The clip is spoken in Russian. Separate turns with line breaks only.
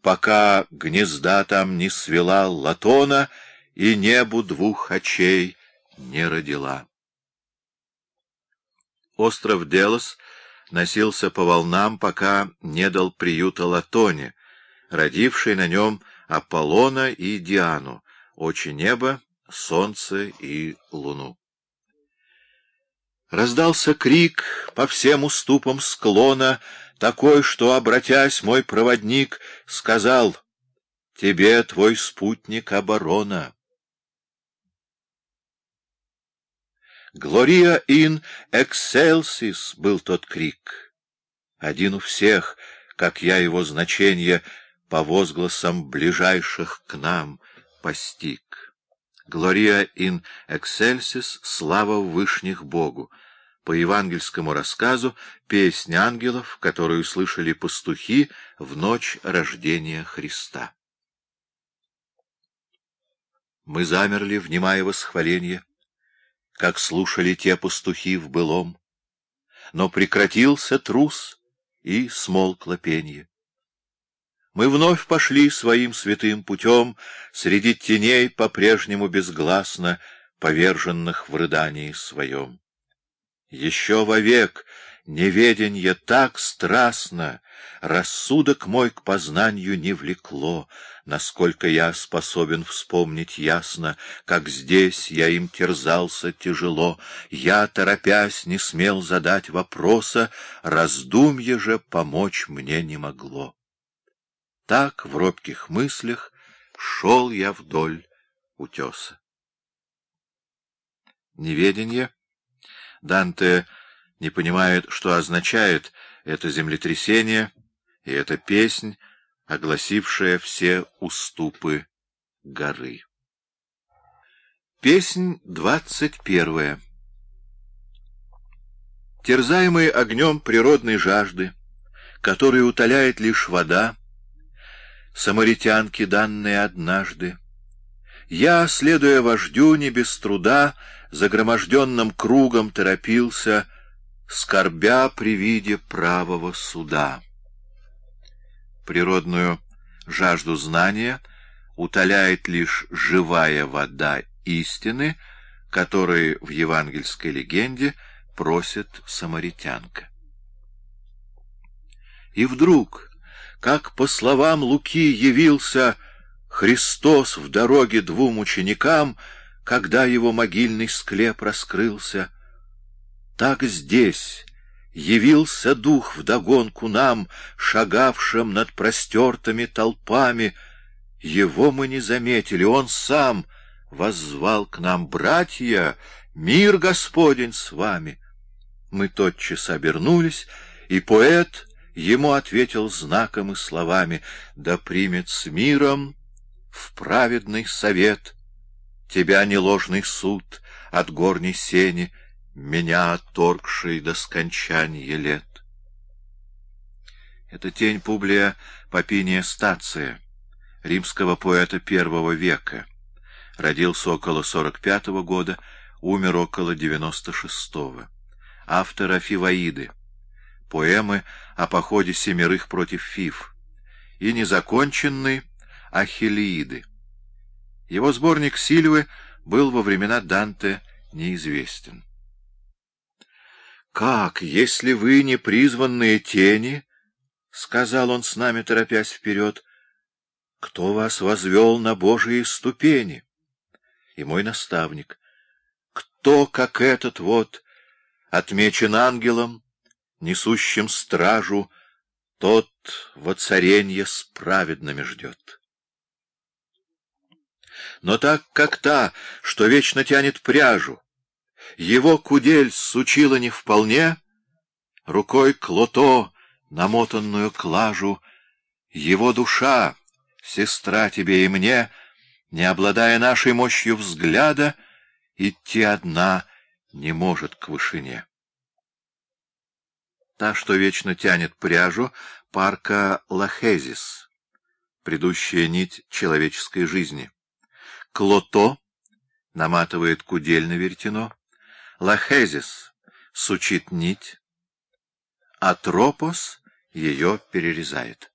пока гнезда там не свела латона и небу двух очей не родила. Остров Делос носился по волнам, пока не дал приюта Латоне, родившей на нем Аполлона и Диану, очи неба, солнце и луну. Раздался крик по всем уступам склона, такой, что, обратясь, мой проводник сказал, «Тебе твой спутник оборона». «Глория ин экселсис» был тот крик. Один у всех, как я его значение по возгласам ближайших к нам постиг. «Глория ин эксельсис» — слава вышних Богу. По евангельскому рассказу «Песнь ангелов», которую слышали пастухи в ночь рождения Христа. Мы замерли, внимая восхваление как слушали те пастухи в былом. Но прекратился трус, и смолкло пенье. Мы вновь пошли своим святым путем, среди теней по-прежнему безгласно, поверженных в рыдании своем. Еще вовек неведенье так страстно, рассудок мой к познанию не влекло, насколько я способен вспомнить ясно, как здесь я им терзался тяжело, я, торопясь, не смел задать вопроса, раздумье же помочь мне не могло. Так в робких мыслях шел я вдоль утеса. Неведение. Данте не понимает, что означает это землетрясение и эта песнь, огласившая все уступы горы. Песнь двадцать первая Терзаемый огнем природной жажды, который утоляет лишь вода, самаритянки, данные однажды, я, следуя вождю, не без труда, загроможденным кругом торопился, скорбя при виде правого суда природную жажду знания утоляет лишь живая вода истины, которой в евангельской легенде просит самаритянка. И вдруг, как по словам Луки явился Христос в дороге двум ученикам, когда его могильный склеп раскрылся, так здесь Явился дух вдогонку нам, шагавшим над простертыми толпами. Его мы не заметили, он сам воззвал к нам, «Братья, мир Господень с вами!» Мы тотчас обернулись, и поэт ему ответил знаком и словами, «Да примет с миром в праведный совет тебя неложный суд от горней сени, меня отторгший до скончания лет. Это тень Публия Попиния Стация, римского поэта первого века. Родился около 45 -го года, умер около 96-го. Автор Афиваиды, поэмы о походе семерых против Фив и незаконченный Ахиллеиды. Его сборник Сильвы был во времена Данте неизвестен. «Как, если вы не призванные тени?» — сказал он с нами, торопясь вперед. «Кто вас возвел на Божьи ступени?» И мой наставник. «Кто, как этот вот, отмечен ангелом, несущим стражу, тот воцаренье с праведными ждет?» Но так, как та, что вечно тянет пряжу, его кудель сучила не вполне, рукой клото, намотанную клажу, его душа, сестра тебе и мне, не обладая нашей мощью взгляда, идти одна не может к вышине. Та, что вечно тянет пряжу, парка Лахезис, предыдущая нить человеческой жизни. Клото наматывает кудель на веретено, Лахезис сучит нить, а Тропос ее перерезает.